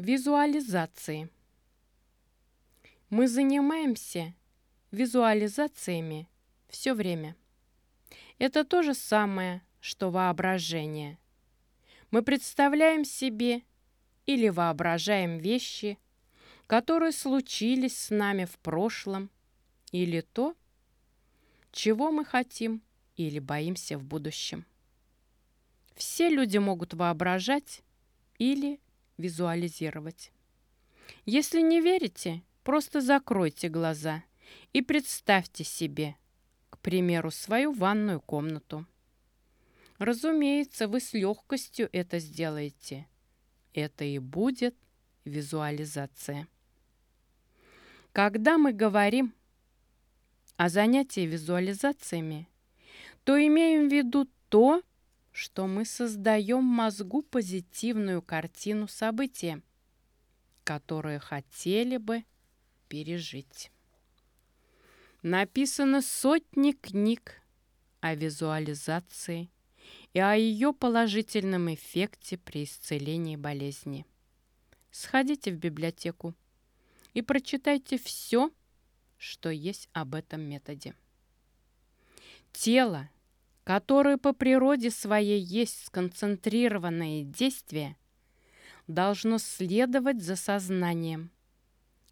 Визуализации. Мы занимаемся визуализациями все время. Это то же самое, что воображение. Мы представляем себе или воображаем вещи, которые случились с нами в прошлом, или то, чего мы хотим или боимся в будущем. Все люди могут воображать или визуализировать. Если не верите, просто закройте глаза и представьте себе, к примеру, свою ванную комнату. Разумеется, вы с легкостью это сделаете. Это и будет визуализация. Когда мы говорим о занятии визуализациями, то имеем в виду то, что мы создаем мозгу позитивную картину события, которые хотели бы пережить. Написано сотни книг о визуализации и о ее положительном эффекте при исцелении болезни. Сходите в библиотеку и прочитайте все, что есть об этом методе. Тело которое по природе своей есть сконцентрированное действие, должно следовать за сознанием,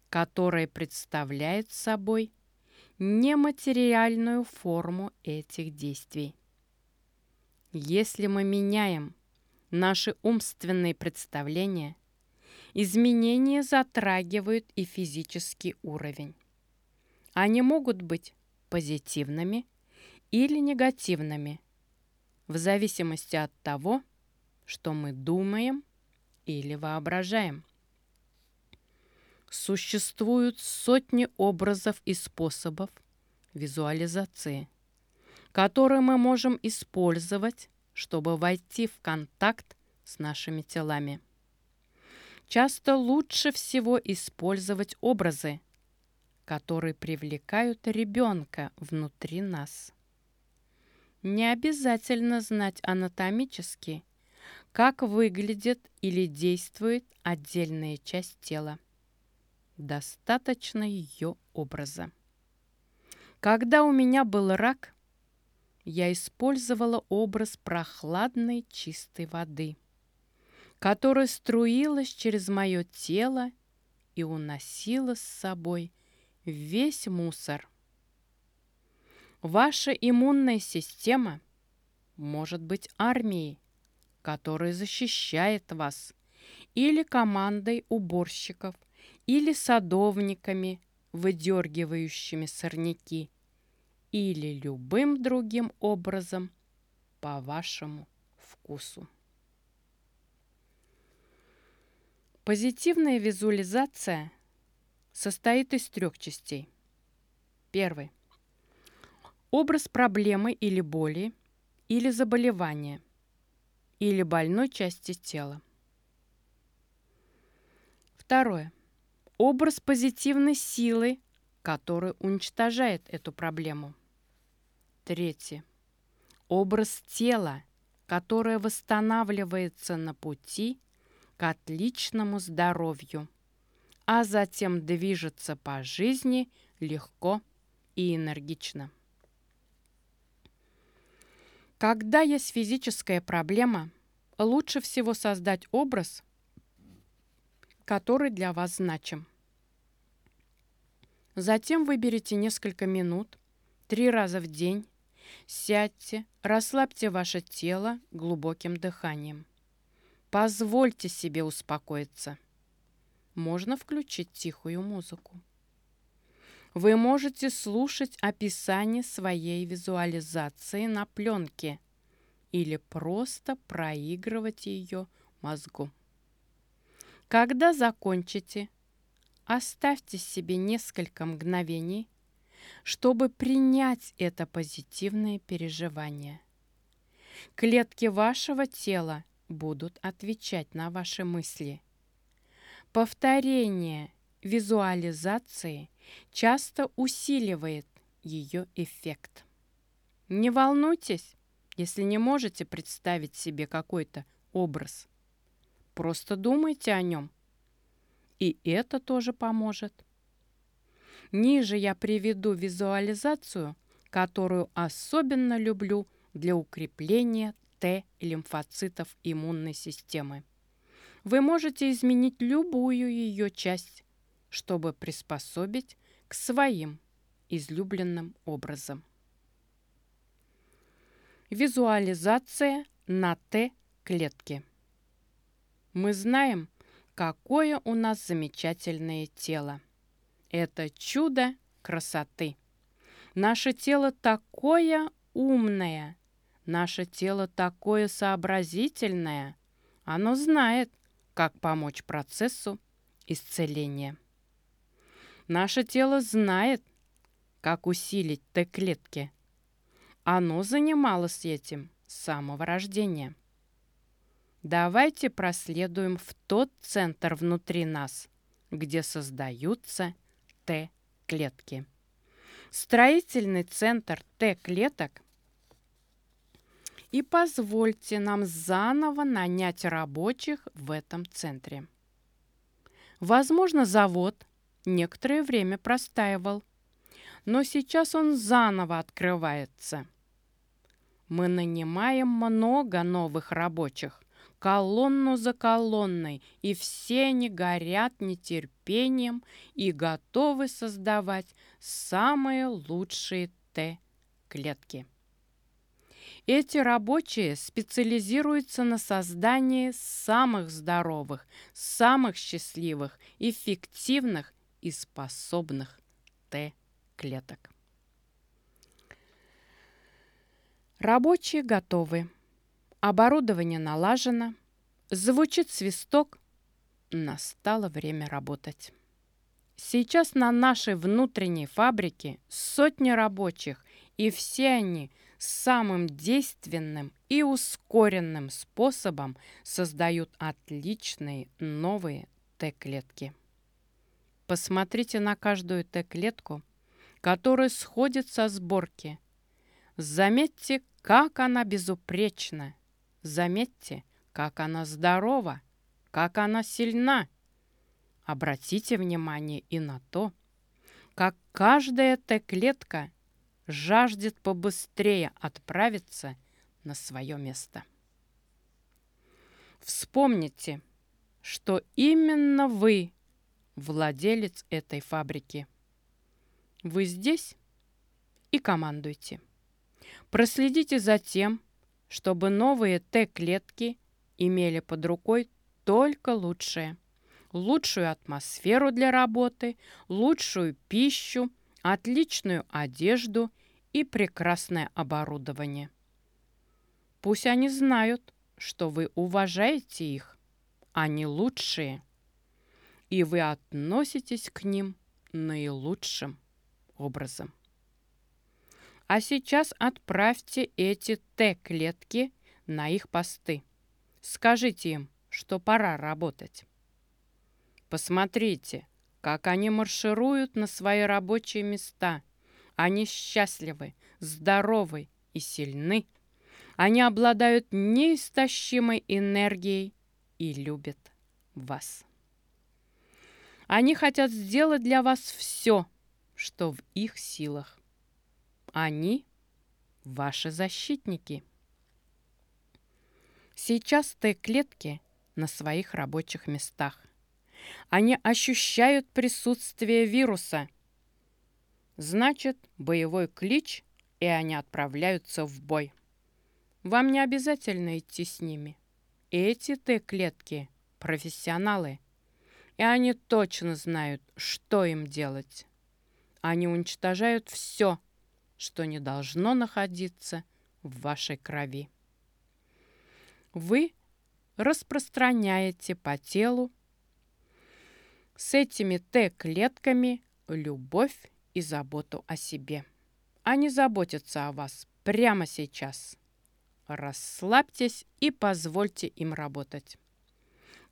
которое представляет собой нематериальную форму этих действий. Если мы меняем наши умственные представления, изменения затрагивают и физический уровень. Они могут быть позитивными – или негативными, в зависимости от того, что мы думаем или воображаем. Существуют сотни образов и способов визуализации, которые мы можем использовать, чтобы войти в контакт с нашими телами. Часто лучше всего использовать образы, которые привлекают ребенка внутри нас. Не обязательно знать анатомически, как выглядит или действует отдельная часть тела. Достаточно ее образа. Когда у меня был рак, я использовала образ прохладной чистой воды, которая струилась через мое тело и уносила с собой весь мусор, Ваша иммунная система может быть армией, которая защищает вас, или командой уборщиков, или садовниками, выдергивающими сорняки, или любым другим образом по вашему вкусу. Позитивная визуализация состоит из трех частей. Первый Образ проблемы или боли, или заболевания, или больной части тела. Второе. Образ позитивной силы, который уничтожает эту проблему. Третье. Образ тела, которое восстанавливается на пути к отличному здоровью, а затем движется по жизни легко и энергично. Когда есть физическая проблема, лучше всего создать образ, который для вас значим. Затем выберите несколько минут, три раза в день, сядьте, расслабьте ваше тело глубоким дыханием. Позвольте себе успокоиться. Можно включить тихую музыку. Вы можете слушать описание своей визуализации на пленке или просто проигрывать ее мозгу. Когда закончите, оставьте себе несколько мгновений, чтобы принять это позитивное переживание. Клетки вашего тела будут отвечать на ваши мысли. Повторение визуализации часто усиливает ее эффект. Не волнуйтесь, если не можете представить себе какой-то образ. Просто думайте о нем И это тоже поможет. Ниже я приведу визуализацию, которую особенно люблю для укрепления Т-лимфоцитов иммунной системы. Вы можете изменить любую ее часть, чтобы приспособить к своим излюбленным образом. Визуализация на Т-клетке. Мы знаем, какое у нас замечательное тело. Это чудо красоты. Наше тело такое умное, наше тело такое сообразительное. Оно знает, как помочь процессу исцеления. Наше тело знает, как усилить Т-клетки. Оно занималось этим с самого рождения. Давайте проследуем в тот центр внутри нас, где создаются Т-клетки. Строительный центр Т-клеток и позвольте нам заново нанять рабочих в этом центре. Возможно, завод некоторое время простаивал, но сейчас он заново открывается. Мы нанимаем много новых рабочих, колонну за колонной, и все они горят нетерпением и готовы создавать самые лучшие Т-клетки. Эти рабочие специализируются на создании самых здоровых, самых счастливых, эффективных и способных Т-клеток. Рабочие готовы. Оборудование налажено. Звучит свисток. Настало время работать. Сейчас на нашей внутренней фабрике сотни рабочих, и все они самым действенным и ускоренным способом создают отличные новые Т-клетки. Посмотрите на каждую Т-клетку, которая сходит со сборки. Заметьте, как она безупречна. Заметьте, как она здорова, как она сильна. Обратите внимание и на то, как каждая Т-клетка жаждет побыстрее отправиться на свое место. Вспомните, что именно вы владелец этой фабрики. Вы здесь и командуйте. Проследите за тем, чтобы новые Т-клетки имели под рукой только лучшее. Лучшую атмосферу для работы, лучшую пищу, отличную одежду и прекрасное оборудование. Пусть они знают, что вы уважаете их. Они лучшие. И вы относитесь к ним наилучшим образом. А сейчас отправьте эти Т-клетки на их посты. Скажите им, что пора работать. Посмотрите, как они маршируют на свои рабочие места. Они счастливы, здоровы и сильны. Они обладают неистощимой энергией и любят вас. Они хотят сделать для вас все, что в их силах. Они ваши защитники. Сейчас Т-клетки на своих рабочих местах. Они ощущают присутствие вируса. Значит, боевой клич, и они отправляются в бой. Вам не обязательно идти с ними. Эти Т-клетки – профессионалы, и они точно знают, что им делать. Они уничтожают все, что не должно находиться в вашей крови. Вы распространяете по телу с этими Т-клетками любовь и заботу о себе. Они заботятся о вас прямо сейчас. Расслабьтесь и позвольте им работать.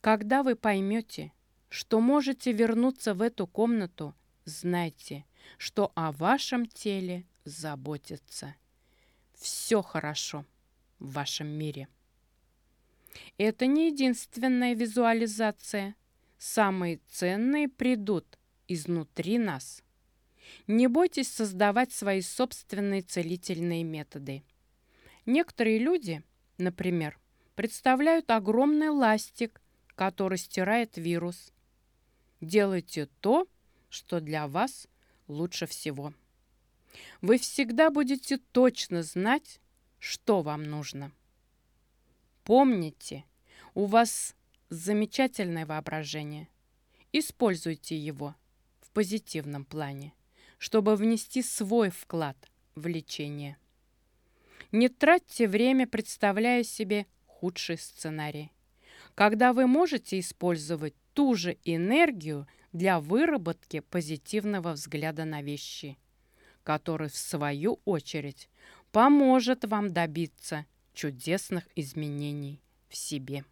Когда вы поймете, что можете вернуться в эту комнату, знайте, что о вашем теле заботятся. Все хорошо в вашем мире. Это не единственная визуализация – самые ценные придут изнутри нас. Не бойтесь создавать свои собственные целительные методы. Некоторые люди, например, представляют огромный ластик, который стирает вирус. Делайте то, что для вас лучше всего. Вы всегда будете точно знать, что вам нужно. Помните, у вас замечательное воображение. Используйте его в позитивном плане, чтобы внести свой вклад в лечение. Не тратьте время, представляя себе худший сценарий, когда вы можете использовать ту же энергию для выработки позитивного взгляда на вещи, который, в свою очередь, поможет вам добиться чудесных изменений в себе.